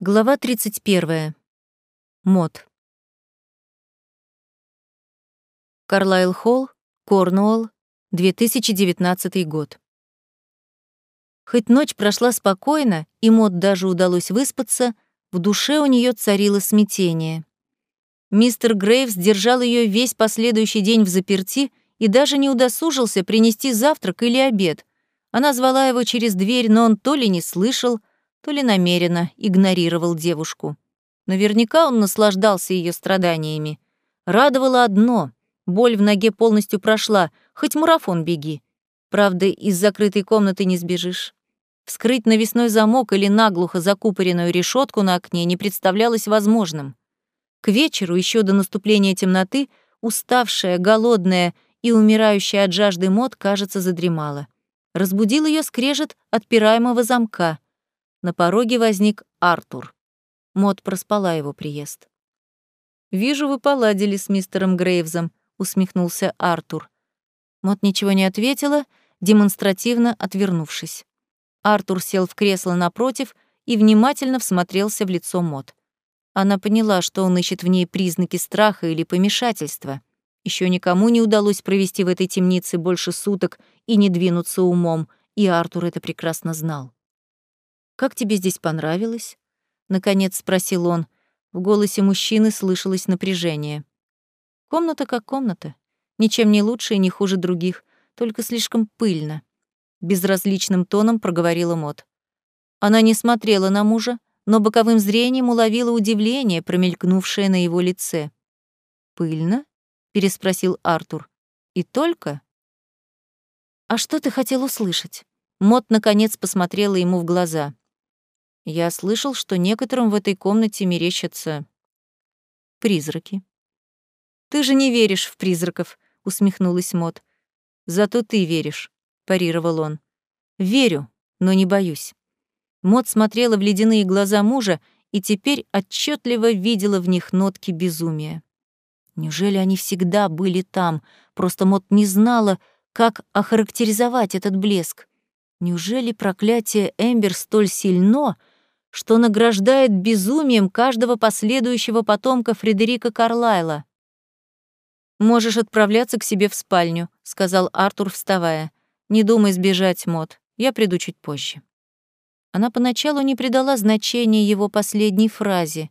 Глава 31. Мод. Карлайл Холл, Корнуолл, 2019 год. Хоть ночь прошла спокойно, и Мод даже удалось выспаться, в душе у нее царило смятение. Мистер Грейвс держал ее весь последующий день в заперти и даже не удосужился принести завтрак или обед. Она звала его через дверь, но он то ли не слышал, то ли намеренно игнорировал девушку. Наверняка он наслаждался ее страданиями. Радовало одно — боль в ноге полностью прошла, хоть марафон беги. Правда, из закрытой комнаты не сбежишь. Вскрыть навесной замок или наглухо закупоренную решетку на окне не представлялось возможным. К вечеру, еще до наступления темноты, уставшая, голодная и умирающая от жажды мод, кажется, задремала. Разбудил ее скрежет отпираемого замка — на пороге возник Артур. Мод проспала его приезд. «Вижу, вы поладили с мистером Грейвзом», — усмехнулся Артур. Мод ничего не ответила, демонстративно отвернувшись. Артур сел в кресло напротив и внимательно всмотрелся в лицо Мод. Она поняла, что он ищет в ней признаки страха или помешательства. Еще никому не удалось провести в этой темнице больше суток и не двинуться умом, и Артур это прекрасно знал. «Как тебе здесь понравилось?» — наконец спросил он. В голосе мужчины слышалось напряжение. «Комната как комната. Ничем не лучше и не хуже других, только слишком пыльно», — безразличным тоном проговорила Мот. Она не смотрела на мужа, но боковым зрением уловила удивление, промелькнувшее на его лице. «Пыльно?» — переспросил Артур. «И только?» «А что ты хотел услышать?» Мот наконец посмотрела ему в глаза. Я слышал, что некоторым в этой комнате мерещатся призраки. Ты же не веришь в призраков, усмехнулась Мот. Зато ты веришь, парировал он. Верю, но не боюсь. Мот смотрела в ледяные глаза мужа и теперь отчетливо видела в них нотки безумия. Неужели они всегда были там, просто Мот не знала, как охарактеризовать этот блеск? Неужели проклятие Эмбер столь сильно, что награждает безумием каждого последующего потомка Фредерика Карлайла. «Можешь отправляться к себе в спальню», — сказал Артур, вставая. «Не думай сбежать, Мот. Я приду чуть позже». Она поначалу не придала значения его последней фразе.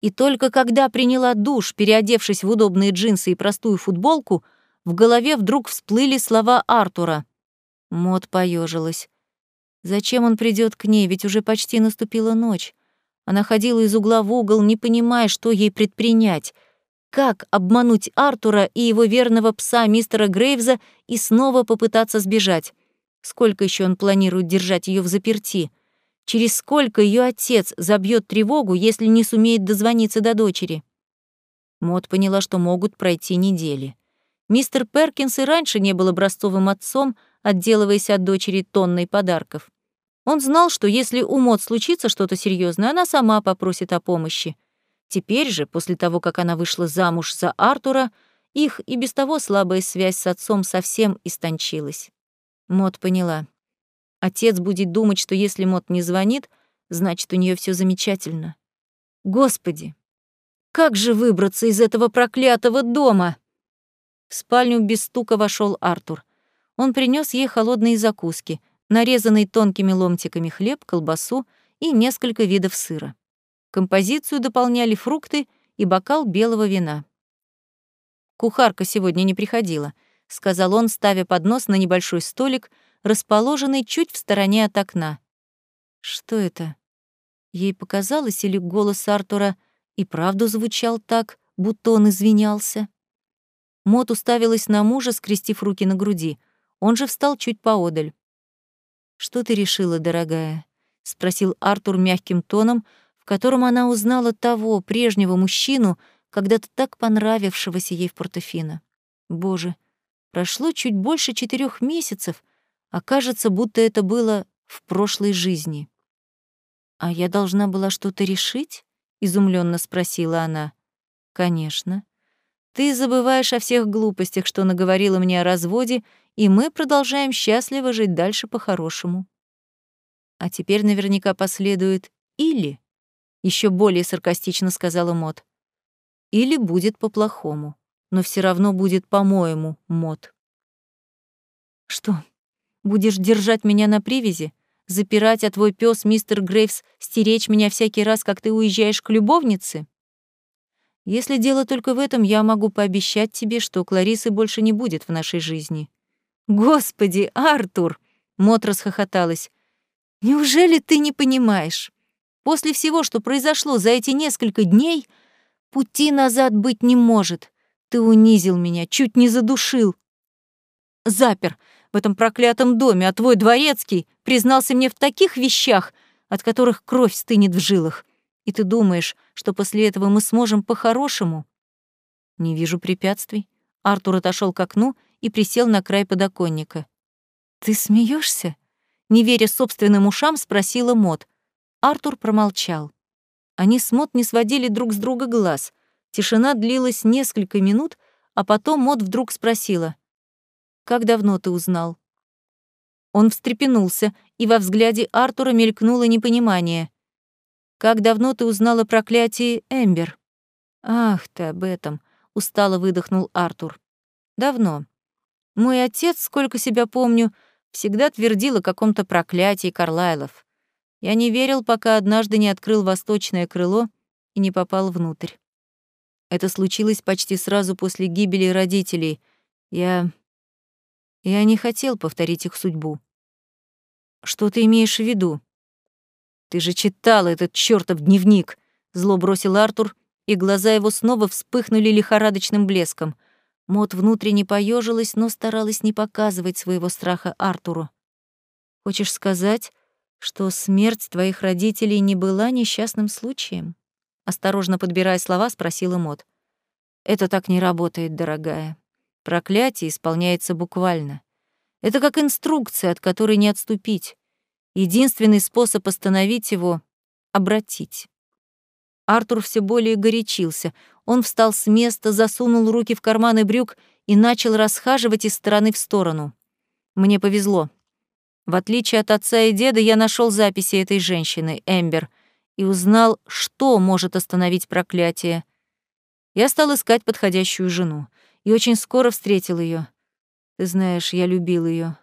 И только когда приняла душ, переодевшись в удобные джинсы и простую футболку, в голове вдруг всплыли слова Артура. Мот поежилась. Зачем он придет к ней, ведь уже почти наступила ночь. Она ходила из угла в угол, не понимая, что ей предпринять. Как обмануть Артура и его верного пса мистера Грейвза и снова попытаться сбежать? Сколько еще он планирует держать ее в заперти? Через сколько ее отец забьет тревогу, если не сумеет дозвониться до дочери? Мот поняла, что могут пройти недели. Мистер Перкинс и раньше не был образцовым отцом, отделываясь от дочери тонной подарков. Он знал, что если у Мот случится что-то серьезное, она сама попросит о помощи. Теперь же, после того, как она вышла замуж за Артура, их и без того слабая связь с отцом совсем истончилась. Мот поняла. Отец будет думать, что если Мот не звонит, значит, у нее все замечательно. Господи, как же выбраться из этого проклятого дома? В спальню без стука вошел Артур. Он принес ей холодные закуски — нарезанный тонкими ломтиками хлеб, колбасу и несколько видов сыра. Композицию дополняли фрукты и бокал белого вина. «Кухарка сегодня не приходила», — сказал он, ставя поднос на небольшой столик, расположенный чуть в стороне от окна. «Что это?» Ей показалось, или голос Артура и правду звучал так, будто он извинялся. Мот уставилась на мужа, скрестив руки на груди. Он же встал чуть поодаль. «Что ты решила, дорогая?» — спросил Артур мягким тоном, в котором она узнала того прежнего мужчину, когда-то так понравившегося ей в Портофино. Боже, прошло чуть больше четырех месяцев, а кажется, будто это было в прошлой жизни. «А я должна была что-то решить?» — изумленно спросила она. «Конечно. Ты забываешь о всех глупостях, что наговорила мне о разводе, и мы продолжаем счастливо жить дальше по-хорошему. А теперь наверняка последует «или». еще более саркастично сказала Мот. Или будет по-плохому, но все равно будет по-моему, Мот. Что, будешь держать меня на привязи? Запирать, а твой пес, мистер Грейвс, стеречь меня всякий раз, как ты уезжаешь к любовнице? Если дело только в этом, я могу пообещать тебе, что Кларисы больше не будет в нашей жизни. Господи, Артур! Мот расхохоталась. Неужели ты не понимаешь? После всего, что произошло за эти несколько дней, пути назад быть не может. Ты унизил меня, чуть не задушил. Запер в этом проклятом доме, а твой дворецкий признался мне в таких вещах, от которых кровь стынет в жилах. И ты думаешь, что после этого мы сможем по-хорошему? Не вижу препятствий. Артур отошел к окну и присел на край подоконника. Ты смеешься? Не веря собственным ушам, спросила Мот. Артур промолчал. Они с Мот не сводили друг с друга глаз. Тишина длилась несколько минут, а потом Мот вдруг спросила. «Как давно ты узнал?» Он встрепенулся, и во взгляде Артура мелькнуло непонимание. Как давно ты узнала о проклятии Эмбер? Ах ты об этом, устало выдохнул Артур. Давно. Мой отец, сколько себя помню, всегда твердил о каком-то проклятии Карлайлов. Я не верил, пока однажды не открыл восточное крыло и не попал внутрь. Это случилось почти сразу после гибели родителей. Я... Я не хотел повторить их судьбу. Что ты имеешь в виду? Ты же читала этот чёртов дневник, зло бросил Артур, и глаза его снова вспыхнули лихорадочным блеском. Мот внутренне поежилась, но старалась не показывать своего страха Артуру. Хочешь сказать, что смерть твоих родителей не была несчастным случаем? Осторожно подбирая слова, спросила Мот. Это так не работает, дорогая. Проклятие исполняется буквально. Это как инструкция, от которой не отступить. Единственный способ остановить его — обратить. Артур все более горячился. Он встал с места, засунул руки в карманы брюк и начал расхаживать из стороны в сторону. Мне повезло. В отличие от отца и деда, я нашел записи этой женщины, Эмбер, и узнал, что может остановить проклятие. Я стал искать подходящую жену и очень скоро встретил ее. Ты знаешь, я любил ее,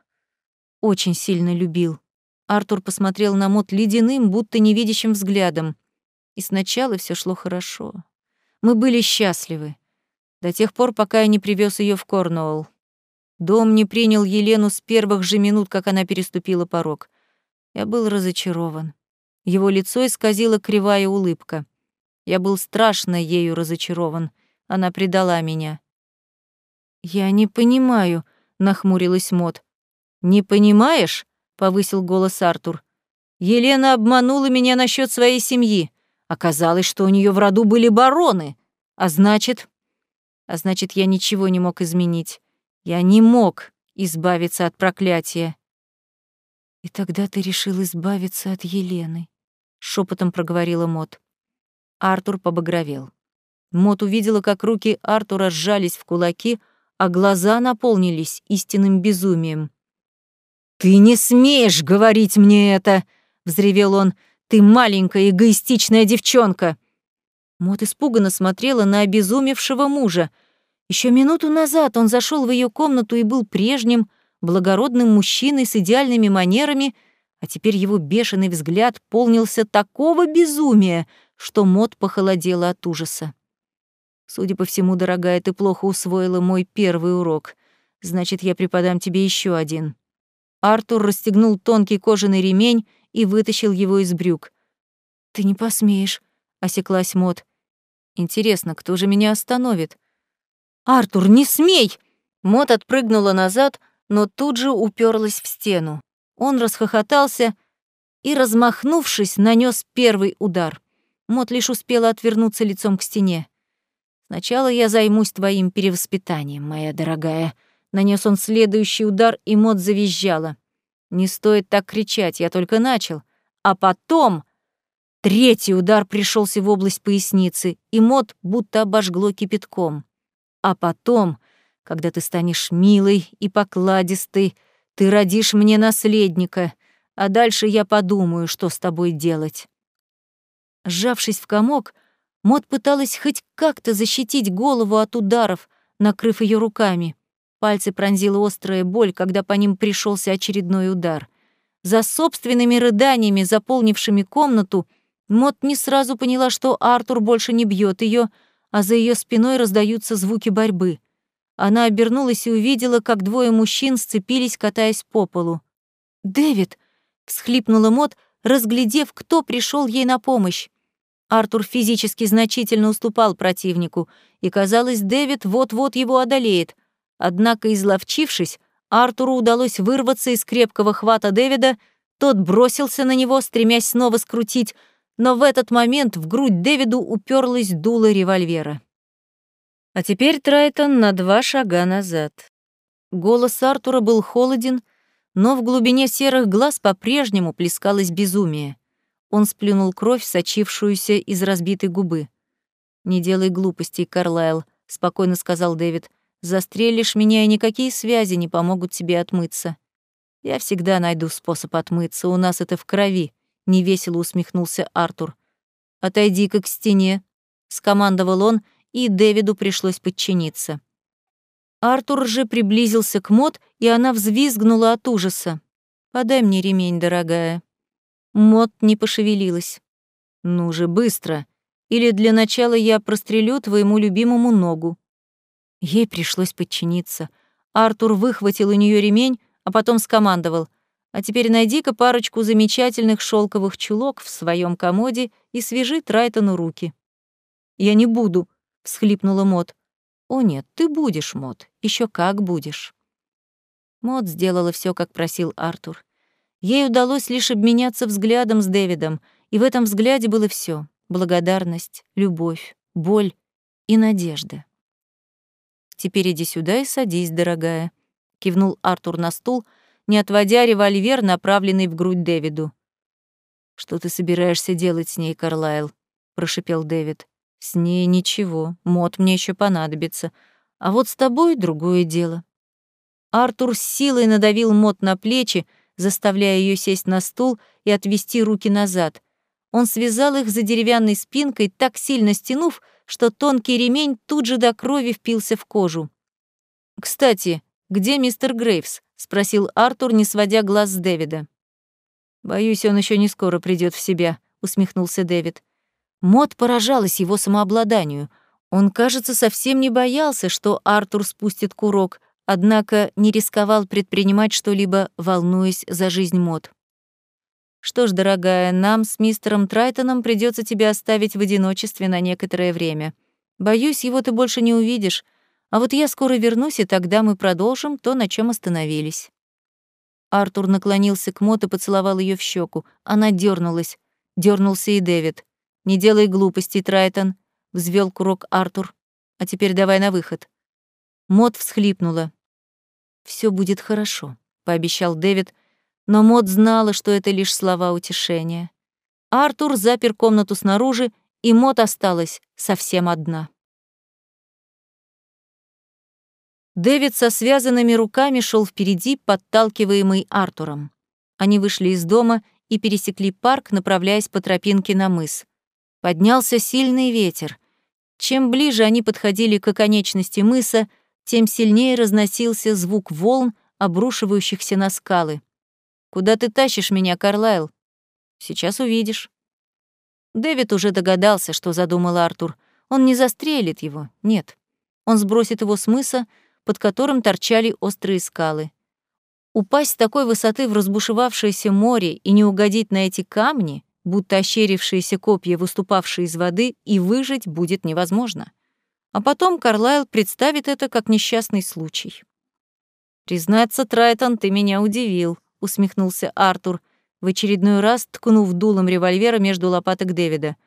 Очень сильно любил. Артур посмотрел на Мот ледяным, будто невидящим взглядом. И сначала все шло хорошо. Мы были счастливы. До тех пор, пока я не привез ее в Корнуолл. Дом не принял Елену с первых же минут, как она переступила порог. Я был разочарован. Его лицо исказила кривая улыбка. Я был страшно ею разочарован. Она предала меня. «Я не понимаю», — нахмурилась Мот. «Не понимаешь?» повысил голос Артур. Елена обманула меня насчет своей семьи. Оказалось, что у нее в роду были бароны. А значит... А значит, я ничего не мог изменить. Я не мог избавиться от проклятия. И тогда ты решил избавиться от Елены, шепотом проговорила Мот. Артур побагровел. Мот увидела, как руки Артура сжались в кулаки, а глаза наполнились истинным безумием. «Ты не смеешь говорить мне это!» — взревел он. «Ты маленькая эгоистичная девчонка!» Мот испуганно смотрела на обезумевшего мужа. Еще минуту назад он зашел в ее комнату и был прежним, благородным мужчиной с идеальными манерами, а теперь его бешеный взгляд полнился такого безумия, что Мот похолодела от ужаса. «Судя по всему, дорогая, ты плохо усвоила мой первый урок. Значит, я преподам тебе еще один. Артур расстегнул тонкий кожаный ремень и вытащил его из брюк. «Ты не посмеешь», — осеклась Мот. «Интересно, кто же меня остановит?» «Артур, не смей!» Мот отпрыгнула назад, но тут же уперлась в стену. Он расхохотался и, размахнувшись, нанес первый удар. Мот лишь успела отвернуться лицом к стене. «Сначала я займусь твоим перевоспитанием, моя дорогая», Нанес он следующий удар, и Мот завизжала. «Не стоит так кричать, я только начал». А потом... Третий удар пришелся в область поясницы, и Мот будто обожгло кипятком. А потом, когда ты станешь милой и покладистой, ты родишь мне наследника, а дальше я подумаю, что с тобой делать. Сжавшись в комок, Мот пыталась хоть как-то защитить голову от ударов, накрыв ее руками. Пальцы пронзила острая боль, когда по ним пришелся очередной удар. За собственными рыданиями, заполнившими комнату, Мот не сразу поняла, что Артур больше не бьет ее, а за ее спиной раздаются звуки борьбы. Она обернулась и увидела, как двое мужчин сцепились, катаясь по полу. «Дэвид!» — всхлипнула Мот, разглядев, кто пришел ей на помощь. Артур физически значительно уступал противнику, и казалось, Дэвид вот-вот его одолеет. Однако, изловчившись, Артуру удалось вырваться из крепкого хвата Дэвида, тот бросился на него, стремясь снова скрутить, но в этот момент в грудь Дэвиду уперлась дуло револьвера. А теперь Трайтон на два шага назад. Голос Артура был холоден, но в глубине серых глаз по-прежнему плескалось безумие. Он сплюнул кровь, сочившуюся из разбитой губы. «Не делай глупостей, Карлайл», — спокойно сказал Дэвид. «Застрелишь меня, и никакие связи не помогут тебе отмыться». «Я всегда найду способ отмыться, у нас это в крови», — невесело усмехнулся Артур. «Отойди-ка к стене», — скомандовал он, и Дэвиду пришлось подчиниться. Артур же приблизился к Мот, и она взвизгнула от ужаса. «Подай мне ремень, дорогая». Мот не пошевелилась. «Ну же, быстро. Или для начала я прострелю твоему любимому ногу». Ей пришлось подчиниться. Артур выхватил у нее ремень, а потом скомандовал. «А теперь найди-ка парочку замечательных шелковых чулок в своем комоде и свяжи Трайтону руки». «Я не буду», — всхлипнула Мот. «О нет, ты будешь, Мот, еще как будешь». Мот сделала все, как просил Артур. Ей удалось лишь обменяться взглядом с Дэвидом, и в этом взгляде было все: благодарность, любовь, боль и надежда. «Теперь иди сюда и садись, дорогая», — кивнул Артур на стул, не отводя револьвер, направленный в грудь Дэвиду. «Что ты собираешься делать с ней, Карлайл?» — прошипел Дэвид. «С ней ничего, мод мне еще понадобится. А вот с тобой другое дело». Артур с силой надавил мод на плечи, заставляя ее сесть на стул и отвести руки назад. Он связал их за деревянной спинкой, так сильно стянув, что тонкий ремень тут же до крови впился в кожу. «Кстати, где мистер Грейвс?» — спросил Артур, не сводя глаз с Дэвида. «Боюсь, он еще не скоро придет в себя», — усмехнулся Дэвид. Мод поражалась его самообладанию. Он, кажется, совсем не боялся, что Артур спустит курок, однако не рисковал предпринимать что-либо, волнуясь за жизнь Мод. «Что ж, дорогая, нам с мистером Трайтоном придется тебя оставить в одиночестве на некоторое время. Боюсь, его ты больше не увидишь, а вот я скоро вернусь, и тогда мы продолжим то, на чем остановились». Артур наклонился к Мот и поцеловал ее в щеку. Она дернулась. Дернулся и Дэвид. «Не делай глупостей, Трайтон», — взвел курок Артур. «А теперь давай на выход». Мод всхлипнула. Все будет хорошо», — пообещал Дэвид, но Мод знала, что это лишь слова утешения. Артур запер комнату снаружи, и Мод осталась совсем одна. Дэвид со связанными руками шел впереди, подталкиваемый Артуром. Они вышли из дома и пересекли парк, направляясь по тропинке на мыс. Поднялся сильный ветер. Чем ближе они подходили к оконечности мыса, тем сильнее разносился звук волн, обрушивающихся на скалы. «Куда ты тащишь меня, Карлайл?» «Сейчас увидишь». Дэвид уже догадался, что задумал Артур. Он не застрелит его, нет. Он сбросит его с мыса, под которым торчали острые скалы. Упасть с такой высоты в разбушевавшееся море и не угодить на эти камни, будто ощерившиеся копья, выступавшие из воды, и выжить будет невозможно. А потом Карлайл представит это как несчастный случай. «Признаться, Трайтон, ты меня удивил», — усмехнулся Артур, в очередной раз ткнув дулом револьвера между лопаток Дэвида.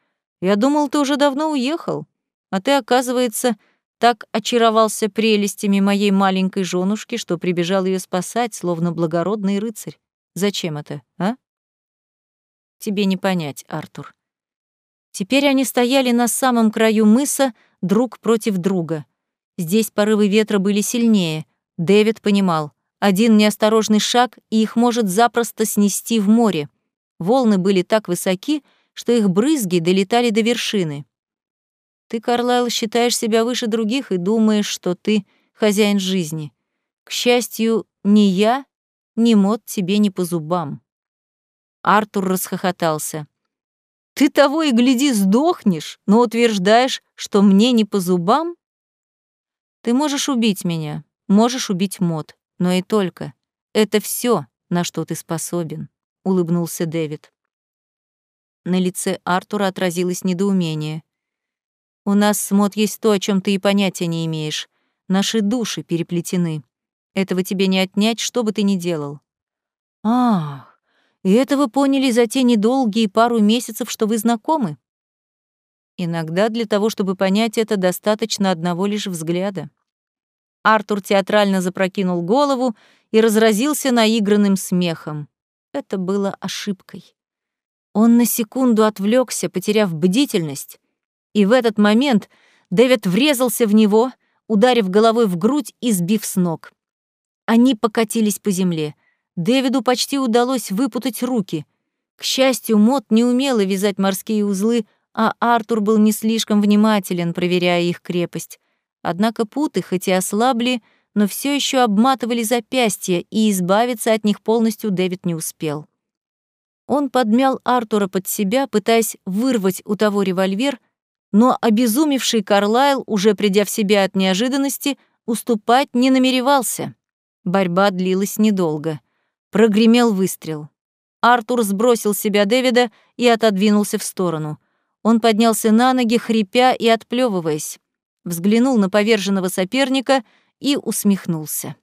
«Я думал, ты уже давно уехал, а ты, оказывается, так очаровался прелестями моей маленькой женушки, что прибежал ее спасать, словно благородный рыцарь. Зачем это, а?» «Тебе не понять, Артур». Теперь они стояли на самом краю мыса, друг против друга. Здесь порывы ветра были сильнее. Дэвид понимал, один неосторожный шаг, и их может запросто снести в море. Волны были так высоки, что их брызги долетали до вершины. Ты, Карлайл, считаешь себя выше других и думаешь, что ты хозяин жизни. К счастью, ни я, ни мод тебе не по зубам. Артур расхохотался. Ты того и гляди сдохнешь, но утверждаешь, что мне не по зубам? Ты можешь убить меня, можешь убить мод, но и только. Это все, на что ты способен, улыбнулся Дэвид. На лице Артура отразилось недоумение. У нас с Мод есть то, о чем ты и понятия не имеешь. Наши души переплетены. Этого тебе не отнять, что бы ты ни делал. Ах, и это вы поняли за те недолгие пару месяцев, что вы знакомы? Иногда для того, чтобы понять это, достаточно одного лишь взгляда. Артур театрально запрокинул голову и разразился наигранным смехом. Это было ошибкой. Он на секунду отвлекся, потеряв бдительность, и в этот момент Дэвид врезался в него, ударив головой в грудь и сбив с ног. Они покатились по земле. Дэвиду почти удалось выпутать руки. К счастью, Мот не умела вязать морские узлы, а Артур был не слишком внимателен, проверяя их крепость. Однако путы, хоть и ослабли, но все еще обматывали запястья, и избавиться от них полностью Дэвид не успел. Он подмял Артура под себя, пытаясь вырвать у того револьвер, но обезумевший Карлайл, уже придя в себя от неожиданности, уступать не намеревался. Борьба длилась недолго. Прогремел выстрел. Артур сбросил себя Дэвида и отодвинулся в сторону. Он поднялся на ноги, хрипя и отплевываясь, взглянул на поверженного соперника и усмехнулся.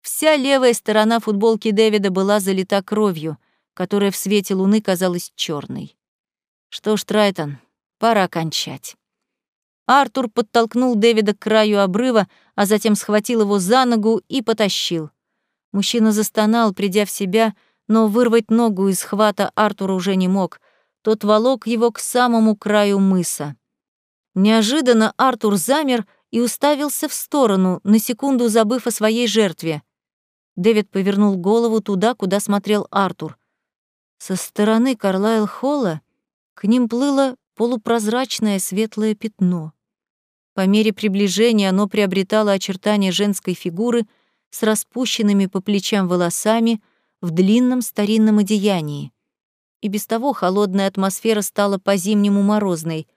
Вся левая сторона футболки Дэвида была залита кровью, которая в свете луны казалась черной. Что ж, Трайтон, Пора кончать. Артур подтолкнул Дэвида к краю обрыва, а затем схватил его за ногу и потащил. Мужчина застонал, придя в себя, но вырвать ногу из хвата Артур уже не мог. Тот волок его к самому краю мыса. Неожиданно Артур замер и уставился в сторону, на секунду забыв о своей жертве. Дэвид повернул голову туда, куда смотрел Артур. Со стороны Карлайл-Холла к ним плыло полупрозрачное светлое пятно. По мере приближения оно приобретало очертания женской фигуры с распущенными по плечам волосами в длинном старинном одеянии. И без того холодная атмосфера стала по-зимнему морозной.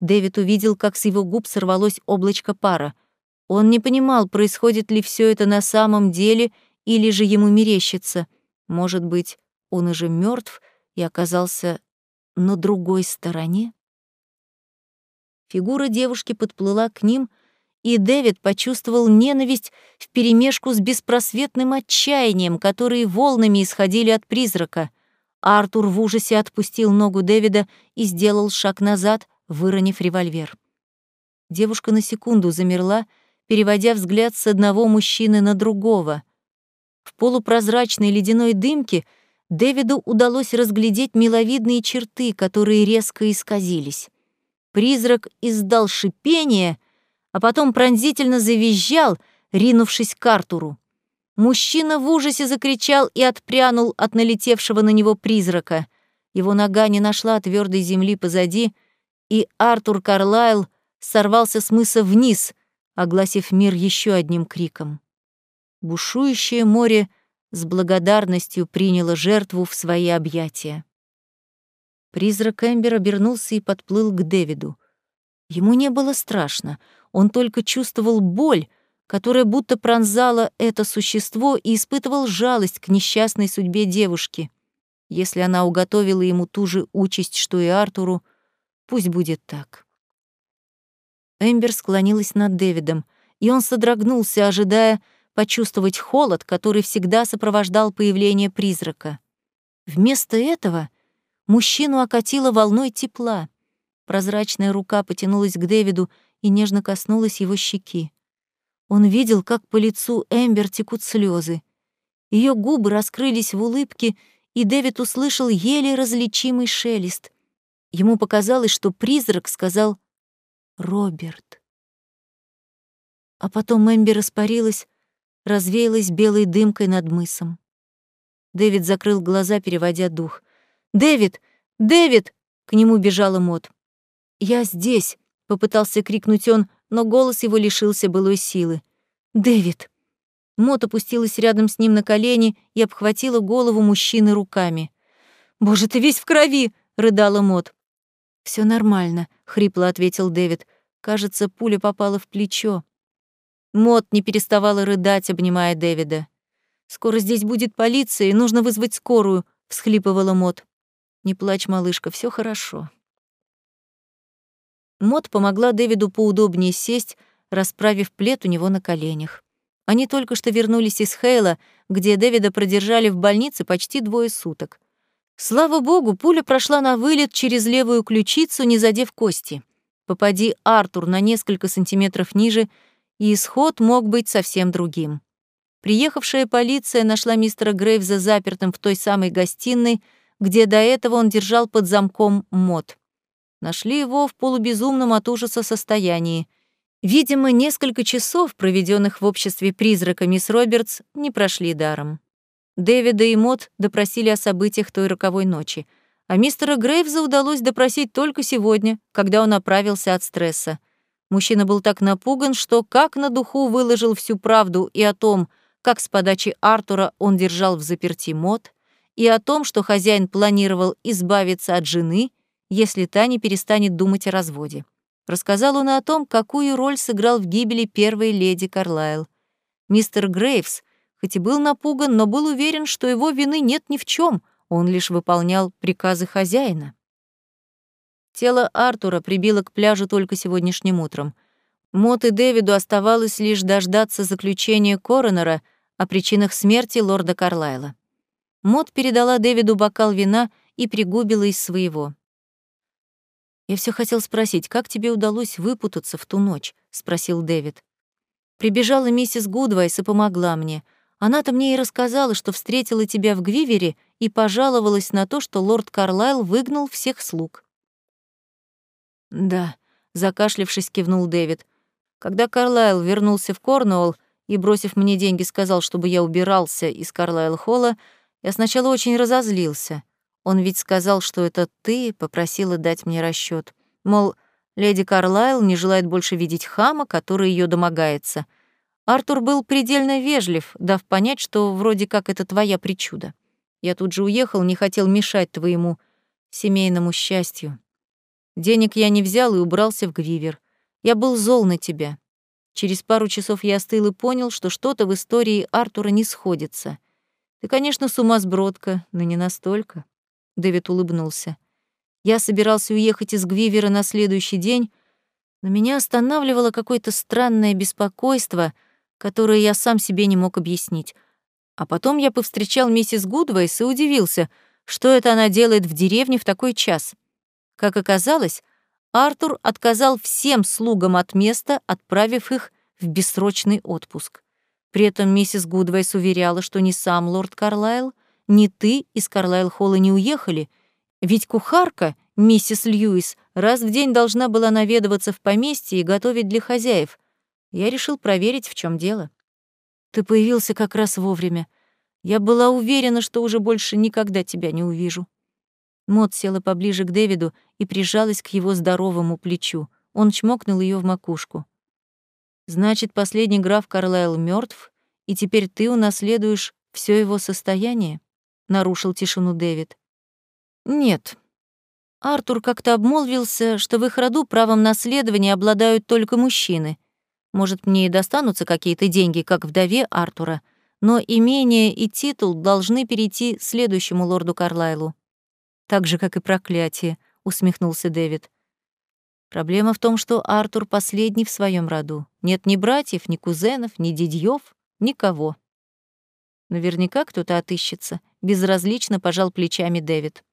Дэвид увидел, как с его губ сорвалось облачко пара. Он не понимал, происходит ли все это на самом деле или же ему мерещится. Может быть, он уже мертв и оказался на другой стороне? Фигура девушки подплыла к ним, и Дэвид почувствовал ненависть вперемешку с беспросветным отчаянием, которые волнами исходили от призрака. Артур в ужасе отпустил ногу Дэвида и сделал шаг назад, выронив револьвер. Девушка на секунду замерла, переводя взгляд с одного мужчины на другого. В полупрозрачной ледяной дымке Дэвиду удалось разглядеть миловидные черты, которые резко исказились. Призрак издал шипение, а потом пронзительно завизжал, ринувшись к Артуру. Мужчина в ужасе закричал и отпрянул от налетевшего на него призрака. Его нога не нашла твердой земли позади, и Артур Карлайл сорвался с мыса вниз, огласив мир еще одним криком. Бушующее море с благодарностью приняло жертву в свои объятия. Призрак Эмбер обернулся и подплыл к Дэвиду. Ему не было страшно, он только чувствовал боль, которая будто пронзала это существо и испытывал жалость к несчастной судьбе девушки. Если она уготовила ему ту же участь, что и Артуру, пусть будет так. Эмбер склонилась над Дэвидом, и он содрогнулся, ожидая почувствовать холод, который всегда сопровождал появление призрака. Вместо этого Мужчину окатило волной тепла. Прозрачная рука потянулась к Дэвиду и нежно коснулась его щеки. Он видел, как по лицу Эмбер текут слезы. Ее губы раскрылись в улыбке, и Дэвид услышал еле различимый шелест. Ему показалось, что призрак сказал «Роберт». А потом Эмбер испарилась, развеялась белой дымкой над мысом. Дэвид закрыл глаза, переводя дух. «Дэвид! Дэвид!» К нему бежала Мот. «Я здесь!» — попытался крикнуть он, но голос его лишился былой силы. «Дэвид!» Мот опустилась рядом с ним на колени и обхватила голову мужчины руками. «Боже, ты весь в крови!» — рыдала Мот. Все нормально», — хрипло ответил Дэвид. «Кажется, пуля попала в плечо». Мот не переставала рыдать, обнимая Дэвида. «Скоро здесь будет полиция, и нужно вызвать скорую», — всхлипывала Мот. «Не плачь, малышка, все хорошо». Мот помогла Дэвиду поудобнее сесть, расправив плед у него на коленях. Они только что вернулись из Хейла, где Дэвида продержали в больнице почти двое суток. Слава богу, пуля прошла на вылет через левую ключицу, не задев кости. Попади Артур на несколько сантиметров ниже, и исход мог быть совсем другим. Приехавшая полиция нашла мистера Грейвза запертым в той самой гостиной, где до этого он держал под замком мод. Нашли его в полубезумном от ужаса состоянии. Видимо, несколько часов, проведенных в обществе призрака мисс Робертс, не прошли даром. Дэвида и Мот допросили о событиях той роковой ночи, а мистера Грейвза удалось допросить только сегодня, когда он оправился от стресса. Мужчина был так напуган, что как на духу выложил всю правду и о том, как с подачи Артура он держал в заперти Мот, и о том, что хозяин планировал избавиться от жены, если та не перестанет думать о разводе. Рассказал он о том, какую роль сыграл в гибели первой леди Карлайл. Мистер Грейвс, хоть и был напуган, но был уверен, что его вины нет ни в чем, он лишь выполнял приказы хозяина. Тело Артура прибило к пляжу только сегодняшним утром. Мот и Дэвиду оставалось лишь дождаться заключения коронера о причинах смерти лорда Карлайла. Мот передала Дэвиду бокал вина и пригубила из своего. «Я все хотел спросить, как тебе удалось выпутаться в ту ночь?» — спросил Дэвид. Прибежала миссис Гудвайс и помогла мне. Она-то мне и рассказала, что встретила тебя в Гвивере и пожаловалась на то, что лорд Карлайл выгнал всех слуг. «Да», — закашлившись, кивнул Дэвид. «Когда Карлайл вернулся в Корнуолл и, бросив мне деньги, сказал, чтобы я убирался из Карлайл-холла, я сначала очень разозлился. Он ведь сказал, что это ты попросила дать мне расчет. Мол, леди Карлайл не желает больше видеть хама, который ее домогается. Артур был предельно вежлив, дав понять, что вроде как это твоя причуда. Я тут же уехал, не хотел мешать твоему семейному счастью. Денег я не взял и убрался в Гвивер. Я был зол на тебя. Через пару часов я остыл и понял, что что-то в истории Артура не сходится. Ты, конечно, сумасбродка, но не настолько. Дэвид улыбнулся. Я собирался уехать из Гвивера на следующий день, но меня останавливало какое-то странное беспокойство, которое я сам себе не мог объяснить. А потом я повстречал миссис Гудвейс и удивился, что это она делает в деревне в такой час. Как оказалось, Артур отказал всем слугам от места, отправив их в бессрочный отпуск. При этом миссис Гудвейс уверяла, что не сам лорд Карлайл — ни ты из Карлайл-холла не уехали, ведь кухарка, миссис Льюис, раз в день должна была наведываться в поместье и готовить для хозяев. Я решил проверить, в чем дело. Ты появился как раз вовремя. Я была уверена, что уже больше никогда тебя не увижу. Мот села поближе к Дэвиду и прижалась к его здоровому плечу. Он чмокнул ее в макушку. Значит, последний граф Карлайл мертв, и теперь ты унаследуешь все его состояние? нарушил тишину Дэвид. Нет. Артур как-то обмолвился, что в их роду правом наследования обладают только мужчины. Может, мне и достанутся какие-то деньги, как вдове Артура, но имение и титул должны перейти следующему лорду Карлайлу. Так же, как и проклятие, усмехнулся Дэвид. Проблема в том, что Артур последний в своем роду. Нет ни братьев, ни кузенов, ни дядьёв, никого. Наверняка кто-то отыщется, безразлично пожал плечами Дэвид.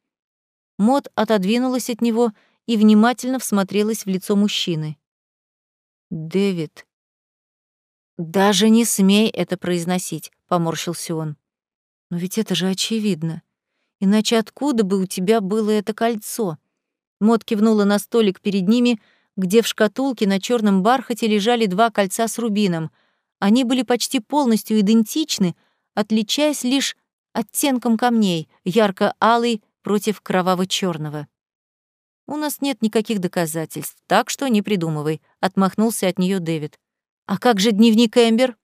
Мод отодвинулась от него и внимательно всмотрелась в лицо мужчины. «Дэвид...» «Даже не смей это произносить», — поморщился он. «Но ведь это же очевидно. Иначе откуда бы у тебя было это кольцо?» Мод кивнула на столик перед ними, где в шкатулке на черном бархате лежали два кольца с рубином. Они были почти полностью идентичны, отличаясь лишь оттенком камней, ярко-алый против кроваво черного У нас нет никаких доказательств, так что не придумывай, отмахнулся от нее Дэвид. А как же дневник Эмбер?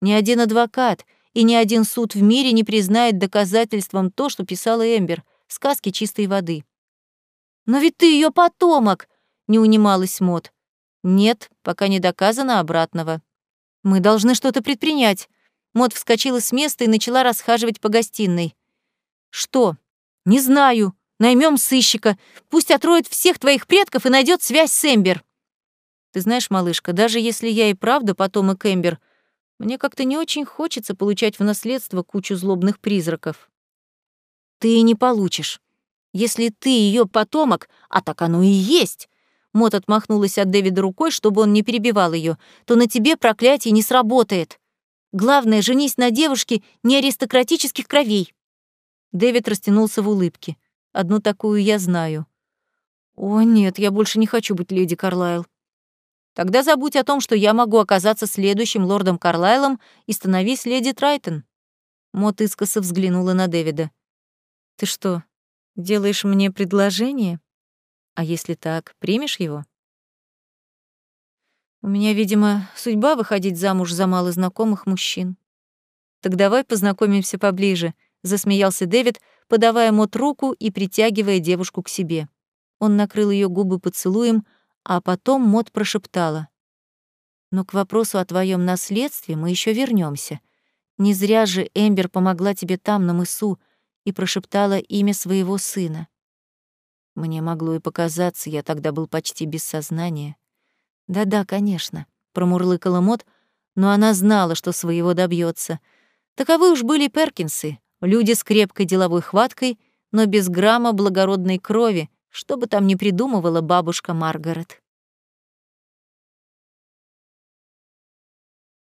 Ни один адвокат и ни один суд в мире не признает доказательством то, что писала Эмбер. Сказки чистой воды. Но ведь ты ее потомок, не унималась Мот. Нет, пока не доказано обратного. Мы должны что-то предпринять. Мот вскочила с места и начала расхаживать по гостиной. Что? Не знаю. Наймем сыщика. Пусть отроет всех твоих предков и найдет связь с Эмбер. Ты знаешь, малышка, даже если я и правда потомок Эмбер, мне как-то не очень хочется получать в наследство кучу злобных призраков. Ты и не получишь. Если ты ее потомок, а так оно и есть, Мот отмахнулась от Дэвида рукой, чтобы он не перебивал ее, то на тебе проклятие не сработает. Главное, женись на девушке не аристократических кровей. Дэвид растянулся в улыбке. Одну такую я знаю. О, нет, я больше не хочу быть леди Карлайл. Тогда забудь о том, что я могу оказаться следующим лордом Карлайлом и становись леди Трайтон. Мот искоса взглянула на Дэвида. Ты что, делаешь мне предложение? А если так, примешь его? У меня, видимо, судьба выходить замуж за малознакомых мужчин. Так давай познакомимся поближе, засмеялся Дэвид, подавая Мот руку и притягивая девушку к себе. Он накрыл ее губы поцелуем, а потом Мот прошептала: "Но к вопросу о твоем наследстве мы еще вернемся. Не зря же Эмбер помогла тебе там на мысу и прошептала имя своего сына. Мне могло и показаться, я тогда был почти без сознания. Да-да, конечно, промурлыкала Мот, но она знала, что своего добьется. Таковы уж были Перкинсы, люди с крепкой деловой хваткой, но без грамма благородной крови, что бы там ни придумывала бабушка Маргарет.